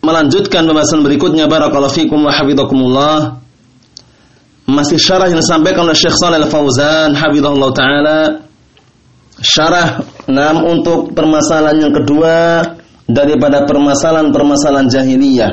melanjutkan pembahasan berikutnya. Barakallahu fikum wa hafizakumullah. Masih syarah yang disampaikan oleh Syekh Shalal Al-Fauzan hafizahullah taala. Syarah enam untuk permasalahan yang kedua daripada permasalahan-permasalahan jahiliyah.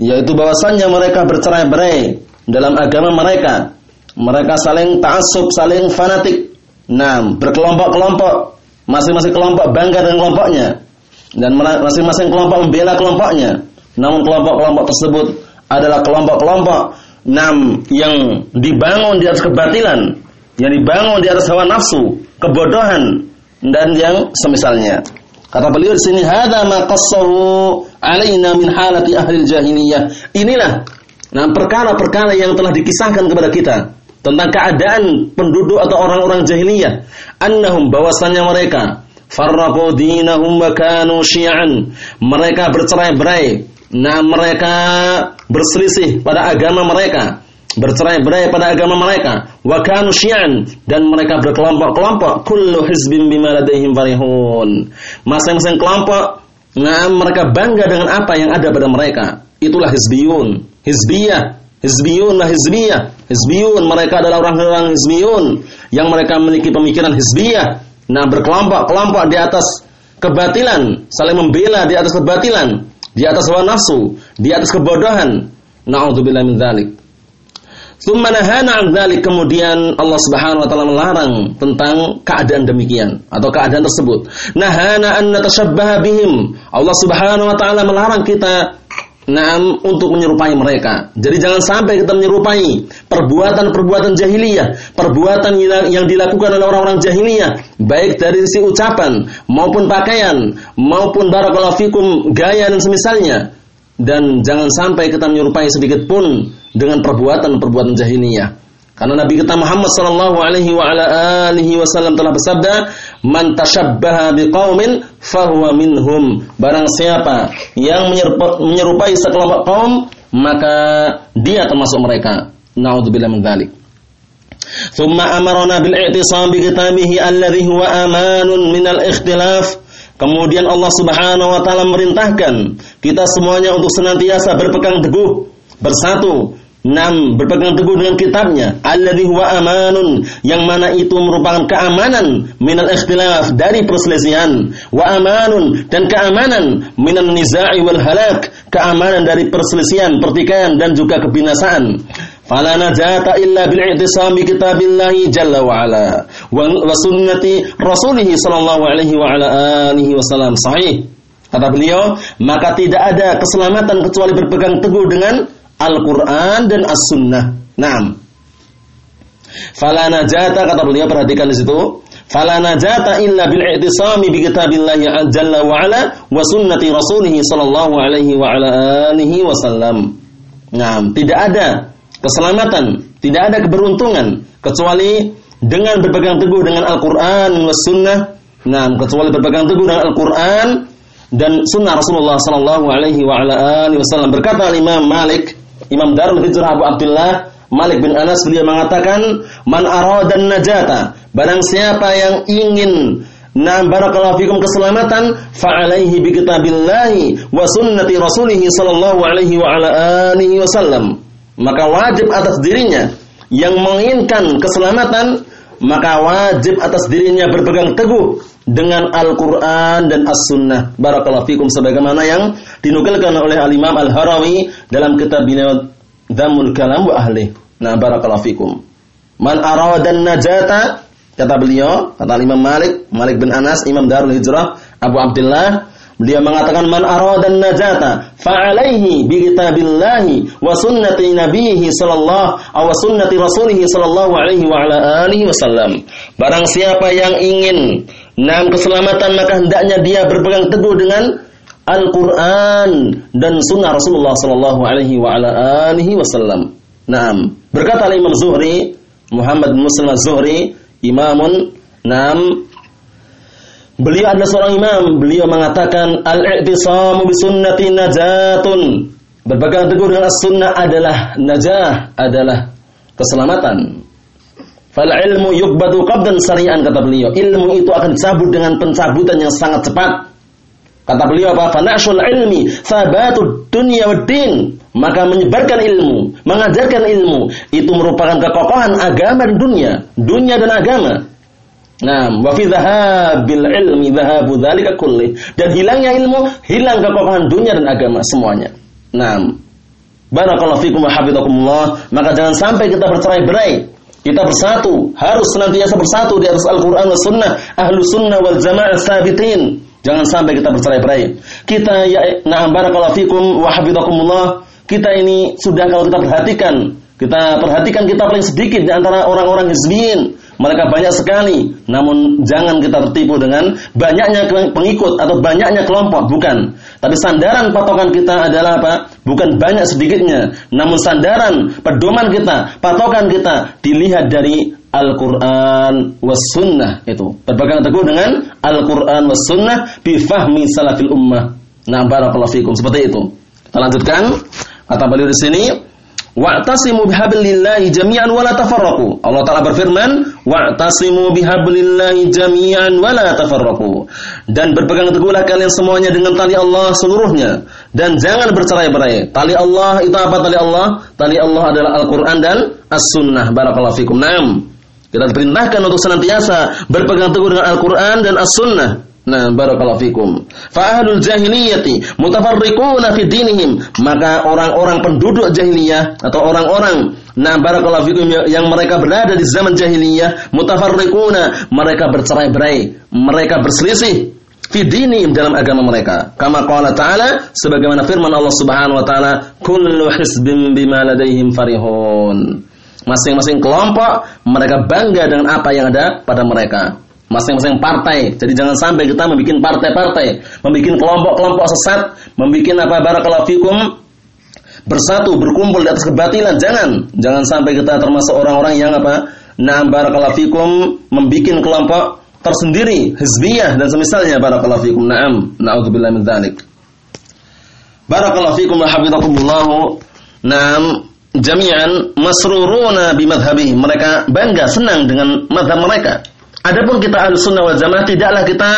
Yaitu bahwasannya mereka bercerai-berai dalam agama mereka. Mereka saling ta'assub saling fanatik. Enam berkelompok-kelompok. Masing-masing kelompok bangga dengan kelompoknya dan masing-masing kelompok membela kelompoknya. Namun kelompok-kelompok tersebut adalah kelompok-kelompok enam yang dibangun di atas kebatilan, yang dibangun di atas hawa nafsu, kebodohan dan yang semisalnya. Kata beliau di sini hada ma qassahu alaina min halati ahli jahiliyah. Inilah nah perkara-perkara yang telah dikisahkan kepada kita tentang keadaan penduduk atau orang-orang jahiliyah annahum bahwasanya mereka farraqu dinahum wa kanu syi'an. Mereka bercerai-berai. Nah, mereka berselisih pada agama mereka. Bercerai-berai pada agama mereka. Wa kanu syi'an dan mereka berkelompok-kelompok. Kullu hizbin bima ladaihim farihun. Masing-masing kelompok nah mereka bangga dengan apa yang ada pada mereka. Itulah hizbiyun, hizbiyah, hizbiyun lah hizbiyah. Hizbiyun mereka adalah orang-orang hizbiyun yang mereka memiliki pemikiran hizbiyah Nah, berkelompok-kelompok di atas kebatilan, saling membela di atas kebatilan, di atas hawa nafsu, di atas kebodohan. Nauzubillah min dzalik. Tsumma nahana 'an dzalik kemudian Allah Subhanahu wa taala melarang tentang keadaan demikian atau keadaan tersebut. Nahana an natashabbaha bihim. Allah Subhanahu wa taala melarang kita Naam untuk menyerupai mereka. Jadi jangan sampai kita menyerupai perbuatan-perbuatan jahiliyah, perbuatan yang dilakukan oleh orang-orang jahiliyah, baik dari sisi ucapan maupun pakaian, maupun barakallahu fikum gaya dan semisalnya. Dan jangan sampai kita menyerupai sedikit pun dengan perbuatan-perbuatan jahiliyah. Karena Nabi kita Muhammad sallallahu alaihi wasallam telah bersabda, "Man tashabbaha biqaumin fahuwa minhum." Barang siapa yang menyerupai sekelompok kaum, maka dia termasuk mereka. Nauzubillah min dzalik. Thumma amarna bil i'tisam bi kitabihi alladhi huwa amanun minal ikhtilaf. Kemudian Allah Subhanahu wa taala merintahkan kita semuanya untuk senantiasa berpegang teguh bersatu Nam berpegang teguh dengan kitabnya. Alladhi huwa amanun yang mana itu merupakan keamanan minal ikhtilaf dari perselisihan. Wa amanun dan keamanan minan nizai wal halak keamanan dari perselisihan pertikaian dan juga kebinasaan. Fala najata illa bil i'tisam bi kitabillahi jalla wa ala wa sunnati rasulih sallallahu alaihi wa ala alihi wasallam sahih. Kata beliau maka tidak ada keselamatan kecuali berpegang teguh dengan Al-Quran dan As-Sunnah. Naam. Fala najata kata beliau perhatikan di situ. Fala najata illa bil i'tisami bi kitabillahi jalla wa ala wa sunnati rasulih sallallahu alaihi wa ala alihi wasallam. Naam, tidak ada keselamatan, tidak ada keberuntungan kecuali dengan berpegang teguh dengan Al-Qur'an was sunnah. Naam, kecuali berpegang teguh dengan Al-Qur'an dan sunnah Rasulullah sallallahu alaihi wa ala alihi wasallam. Berkata Imam Malik Imam Darul Hijrah Abu Abdullah Malik bin Anas beliau mengatakan man aradan najata barang siapa yang ingin Nah barakallahu fikum keselamatan fa'alaihi bi kitabillahi wa sunnati rasulih sallallahu alaihi wa ala alihi wasallam. Maka wajib atas dirinya yang menginginkan keselamatan maka wajib atas dirinya berpegang teguh dengan Al-Quran dan As-Sunnah. Barakallahu fikum sebagaimana yang dinukilkan oleh Al-Imam Al-Harawi dalam kitab Dhammul Kalam wa Ahli. Nah, barakallahu fikum. Man aradan najata kata beliau, kata Imam Malik, Malik bin Anas, Imam Darul Hijrah, Abu Abdullah, beliau mengatakan man aradan najata fa'alaihi bi kitabillahi wa sunnati nabiyhi sallallahu aw sunnati rasulih sallallahu alaihi wa ala alihi wasallam. Barang siapa yang ingin nam keselamatan maka hendaknya dia berpegang teguh dengan Al-Quran dan Sunnah Rasulullah Sallallahu Alaihi wa ala alihi Wasallam. Naam. Berkata Imam Zuhri, Muhammad Muslim Az-Zuhri, imamun Naam. Beliau adalah seorang imam. Beliau mengatakan al-i'tisamu bi sunnati najatun. Berpegang teguh dengan as-sunnah adalah najah, adalah keselamatan. Fal ilmu yukbadu qabdan sari'an kata beliau. Ilmu itu akan dicabut dengan pencabutan yang sangat cepat. Kata beliau apa? Fanashul ilmi sabatud dunya wad din. Maka menyebarkan ilmu, mengajarkan ilmu itu merupakan kekokohan agama dan dunia, dunia dan agama. Nah, wa fi dhahabil ilmi dhahabu kulli. Dan hilangnya ilmu, hilang kekokohan dunia dan agama semuanya. Nah, barakallahu fikum wa. Maka jangan sampai kita bercerai-berai. Kita bersatu, harus senantiasa bersatu di atas Al-Qur'an dan Sunnah, ahlu sunnah wal jamaah sabitin. Jangan sampai kita bercerai-berai. Kita ya na'am barakallahu fikum wa hafizakumullah. Kita ini sudah kalau kita perhatikan, kita perhatikan kita paling sedikit di antara orang-orang hizbiyin. Mereka banyak sekali, namun jangan kita tertipu dengan banyaknya pengikut atau banyaknya kelompok, bukan. Tapi sandaran patokan kita adalah apa? Bukan banyak sedikitnya, namun sandaran pedoman kita, patokan kita dilihat dari Al-Quran was sunnah itu berpegang teguh dengan Al-Quran was sunnah bifahmi salafil ummah. Nah, barakallahu fikum seperti itu. Kita lanjutkan. Kata beliau di sini, Wa'tasimu bihablillahi jami'an wa la tafarraqu. Allah Taala berfirman, "Wa'tasimu bihablillahi jami'an wa la tafarraqu." Dan berpegang teguhlah kalian semuanya dengan tali Allah seluruhnya dan jangan bercerai-berai. Tali Allah itu apa tali Allah? Tali Allah adalah Al-Qur'an dan As-Sunnah. Barakallahu fikum. Naam. Kita diperintahkan untuk senantiasa berpegang teguh dengan Al-Quran dan As-Sunnah. Nah, barakallahu fikum. Fa'ahlul jahiliyati mutafarriquna fi dinihim. Maka orang-orang penduduk jahiliyah atau orang-orang nah barakallahu fikum yang mereka berada di zaman jahiliyah mutafarriquna, mereka bercerai-berai, mereka berselisih fi dinihim dalam agama mereka. Kama qala ta'ala sebagaimana firman Allah Subhanahu wa taala, "Kullu hisbin bima ladaihim farihun." Masing-masing kelompok mereka bangga dengan apa yang ada pada mereka. Masing-masing partai. Jadi jangan sampai kita membuat partai-partai, membuat kelompok-kelompok sesat, membuat apa barakallahu fikum bersatu berkumpul di atas kebatilan. Jangan, jangan sampai kita termasuk orang-orang yang apa? Nah, barakallahu fikum membuat kelompok tersendiri, hizbiyah dan semisalnya barakallahu fikum. Naam, naudzubillah min dzalik. Barakallahu fikum wa hafizakumullah. Naam, jami'an masruruna bimadhabi. Mereka bangga, senang dengan madhab mereka. Adapun kita ahli sunnah wal jamaah tidaklah kita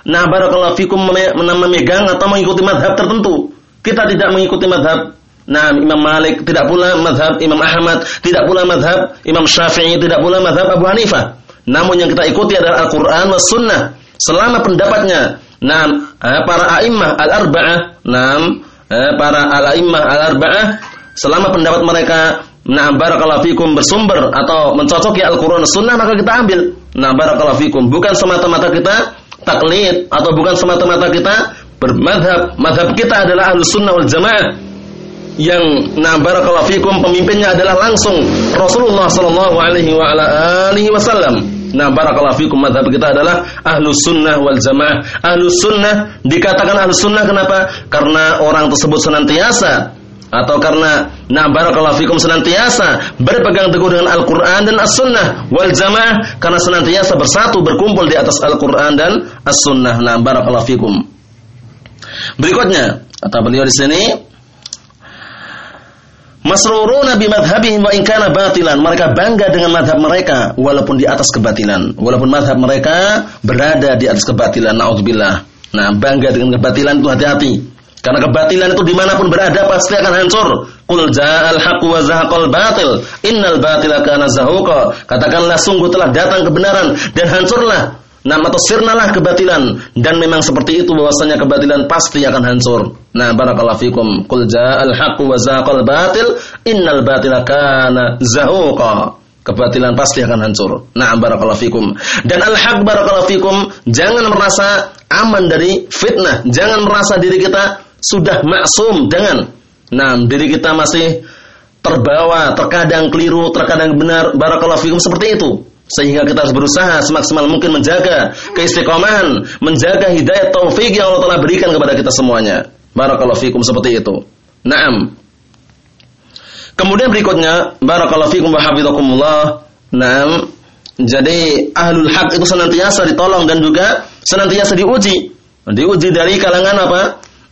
nah barakallahu fikum memegang atau mengikuti madhab tertentu. Kita tidak mengikuti madhab Nah, Imam Malik, tidak pula madhab Imam Ahmad, tidak pula madhab Imam Syafi'i, tidak pula madhab Abu Hanifah. Namun yang kita ikuti adalah Al-Quran was sunnah. Selama pendapatnya, nah, para a'immah al-arba'ah, nah, para al-a'immah al-arba'ah selama pendapat mereka nah barakallahu fikum bersumber atau mencocoki Al-Qur'an Sunnah maka kita ambil. Nah barakallahu fikum bukan semata-mata kita taklid atau bukan semata-mata kita bermadhab. Madhab kita adalah Ahlus Sunnah wal Jamaah yang nah barakallahu fikum pemimpinnya adalah langsung Rasulullah sallallahu alaihi wa ala alihi wasallam. Nah barakallahu fikum madhab kita adalah Ahlus Sunnah wal Jamaah. Ahlus Sunnah dikatakan Ahlus Sunnah kenapa? Karena orang tersebut senantiasa atau karena nah barakallahu fikum senantiasa berpegang teguh dengan Al-Qur'an dan As-Sunnah wal jamaah karena senantiasa bersatu berkumpul di atas Al-Qur'an dan As-Sunnah. Nah barakallahu. Berikutnya kata beliau di sini Masruruna bimadhabihim wa in kana batilan. Mereka bangga dengan madhab mereka walaupun di atas kebatilan. Walaupun madhab mereka berada di atas kebatilan. Naudzubillah. Nah, bangga dengan kebatilan itu hati-hati. Karena kebatilan itu di mana pun berada pasti akan hancur. Qul ja'al haqq wa zahaqal batil. Innal batila kana zahuqa. Katakanlah sungguh telah datang kebenaran dan hancurlah. Nah, atau sirnalah kebatilan dan memang seperti itu bahwasanya kebatilan pasti akan hancur. Nah, barakallahu fikum. Qul ja'al haqq wa zahaqal batil. Innal batila kana zahuqa. Kebatilan pasti akan hancur. Nah, barakallahu fikum. Dan al-haq barakallahu fikum, jangan merasa aman dari fitnah. Jangan merasa diri kita sudah maksum dengan nah diri kita masih terbawa, terkadang keliru, terkadang benar, barakallahu fikum seperti itu. Sehingga kita harus berusaha semaksimal mungkin menjaga keistiqomahan, menjaga hidayah taufik yang Allah telah berikan kepada kita semuanya. Barakallahu fikum seperti itu. Naam. Kemudian berikutnya, barakallahu fikum wa hafizakumullah. Naam. Jadi ahlul hak itu senantiasa ditolong dan juga senantiasa diuji. Diuji dari kalangan apa?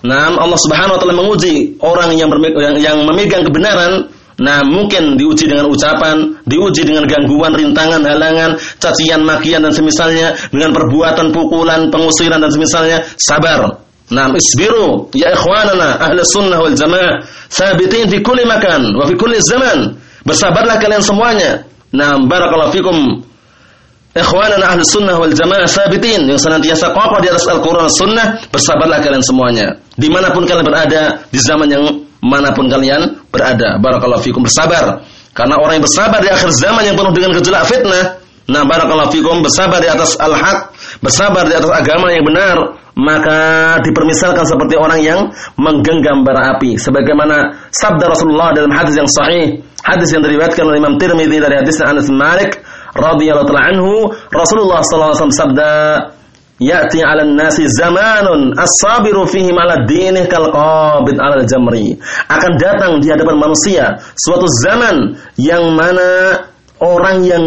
Nah, Allah Subhanahu wa taala menguji orang yang, yang memegang kebenaran Nah, mungkin diuji dengan ucapan, diuji dengan gangguan, rintangan, halangan, cacian, makian dan semisalnya, dengan perbuatan pukulan, pengusiran dan semisalnya, sabar. Nah, isbiru ya ikhwanana ahli sunnah wal jamaah, sabitin fi kulli makan wa fi zaman. Bersabarlah kalian semuanya. Nah, barakallahu fikum ikhwanana ahli sunnah wal jamaah sabitin yang senantiasa kokoh di atas Al-Qur'an sunnah, bersabarlah kalian semuanya. Di mana pun kalian berada di zaman yang mana pun kalian berada. Barakallahu fikum bersabar. Karena orang yang bersabar di akhir zaman yang penuh dengan gejolak fitnah, nah barakallahu fikum bersabar di atas al-haq, bersabar di atas agama yang benar, maka dipermisalkan seperti orang yang menggenggam bara api. Sebagaimana sabda Rasulullah dalam hadis yang sahih, hadis yang diriwayatkan oleh Imam Tirmidzi dari hadis Anas Malik radhiyallahu anhu, Rasulullah sallallahu alaihi wasallam sabda, Ya'ti 'ala nasi zamanun as-sabiru fihi 'ala dinih kal qabid 'ala jamri. Akan datang di hadapan manusia suatu zaman yang mana orang yang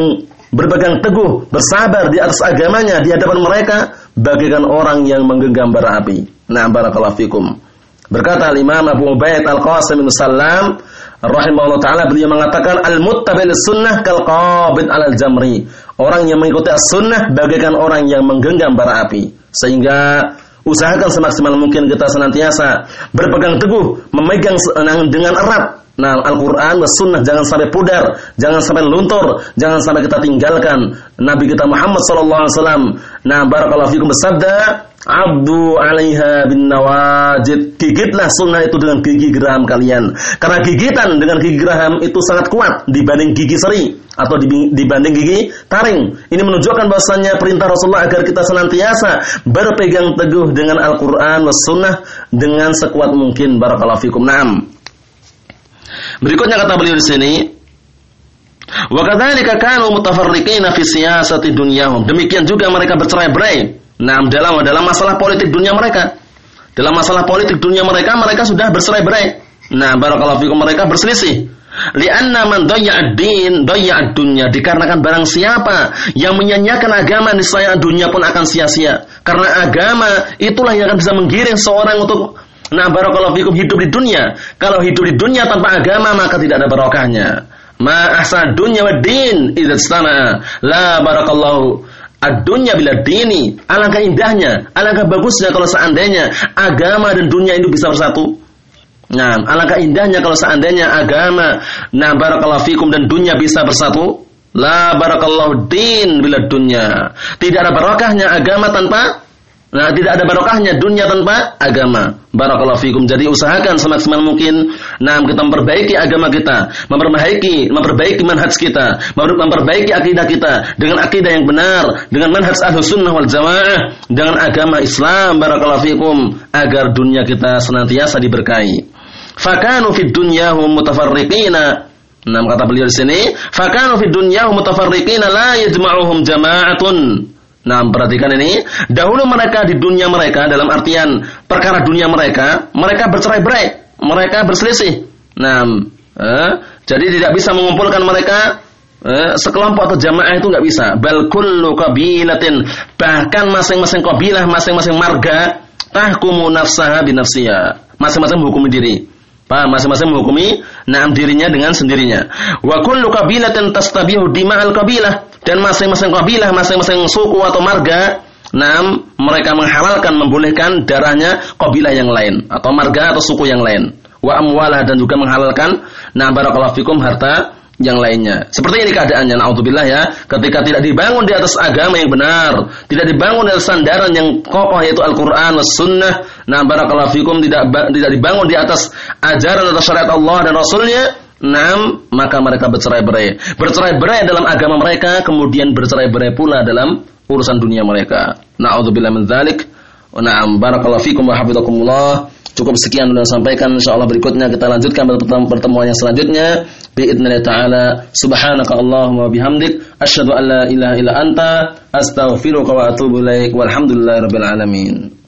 berpegang teguh, bersabar di atas agamanya di hadapan mereka bagaikan orang yang menggenggam bara api. Nah, barakallahu fikum. Berkata Imam Abu Ubaid Al-Qasim bin Salam rahimahullah taala beliau mengatakan al-muttabil sunnah kal qabid alal jamri. Orang yang mengikuti as-sunnah bagaikan orang yang menggenggam bara api. Sehingga usahakan semaksimal mungkin kita senantiasa berpegang teguh, memegang dengan erat Nah, Al-Quran sunnah jangan sampai pudar, jangan sampai luntur, jangan sampai kita tinggalkan. Nabi kita Muhammad wasallam. Nah, barakallahu fikum bersabda, "Abdu 'alaiha bin nawajid." Gigitlah sunnah itu dengan gigi geraham kalian. Karena gigitan dengan gigi geraham itu sangat kuat dibanding gigi seri atau dibanding gigi taring. Ini menunjukkan bahwasanya perintah Rasulullah agar kita senantiasa berpegang teguh dengan Al-Qur'an was sunnah dengan sekuat mungkin. Barakallahu fikum. Naam. Berikutnya kata beliau di sini, Wa kadzalika kanu mutafarriqina fi siyasati dunyahum. Demikian juga mereka bercerai-berai. Nah, dalam dalam masalah politik dunia mereka. Dalam masalah politik dunia mereka, mereka sudah bercerai-berai. Nah, barakallahu fikum mereka berselisih. Lianna man ad din ad dunya dikarenakan barang siapa yang menyanyiakan agama niscaya dunia pun akan sia-sia. Karena agama itulah yang akan bisa menggiring seorang untuk Nah, barakallahu fikum hidup di dunia. Kalau hidup di dunia tanpa agama maka tidak ada barokahnya. Ma ahsan dunya wa din idza istana. La barakallahu ad-dunya bila dini. Alangkah indahnya, alangkah bagusnya kalau seandainya agama dan dunia itu bisa bersatu. Nah, alangkah indahnya kalau seandainya agama, nah barakallahu fikum dan dunia bisa bersatu. La barakallahu din bila dunya. Tidak ada barokahnya agama tanpa Nah, tidak ada barokahnya dunia tanpa agama. Barakallahu fikum. Jadi usahakan semaksimal mungkin. Nah kita memperbaiki agama kita, memperbaiki memperbaiki manhaj kita, memperbaiki akidah kita dengan akidah yang benar, dengan manhaj Ahlus Sunnah wal Jamaah, dengan agama Islam barakallahu fikum agar dunia kita senantiasa diberkahi. Fakanu fid dunyahum mutafarriqina. Nah, kata beliau di sini, fakanu fid dunyahum mutafarriqina la yajma'uhum jama'atun Nah, perhatikan ini. Dahulu mereka di dunia mereka, dalam artian perkara dunia mereka, mereka bercerai-berai, mereka berselisih. Nah, eh, jadi tidak bisa mengumpulkan mereka eh, sekelompok atau jamaah itu nggak bisa. Bal kullu qabilatin, bahkan masing-masing kabilah, masing-masing marga, tahkumu nafsaha binafsiha. Masing-masing menghukumi diri. Paham? Masing-masing menghukumi naam dirinya dengan sendirinya. Wa kullu qabilatin tastabihu dima'al qabilah dan masing-masing kabilah, masing-masing suku atau marga, nam mereka menghalalkan membolehkan darahnya kabilah yang lain atau marga atau suku yang lain. Wa amwalah dan juga menghalalkan nah barakallahu fikum harta yang lainnya. Seperti ini keadaannya naudzubillah ya, ketika tidak dibangun di atas agama yang benar, tidak dibangun di atas sandaran yang kokoh yaitu Al-Qur'an sunnah, nah barakallahu fikum tidak tidak dibangun di atas ajaran atau syariat Allah dan Rasulnya, Nam, maka mereka bercerai-berai. Bercerai-berai dalam agama mereka, kemudian bercerai-berai pula dalam urusan dunia mereka. Na'udzubillah min dzalik. Na'am, barakallahu fikum wa hafizakumullah. Cukup sekian yang sampaikan insyaallah berikutnya kita lanjutkan pertemuan yang selanjutnya. Biidznillah taala. Subhanaka Allahumma bihamdik asyhadu an la ilaha illa anta astaghfiruka wa atubu ilaik. Walhamdulillahirabbil alamin.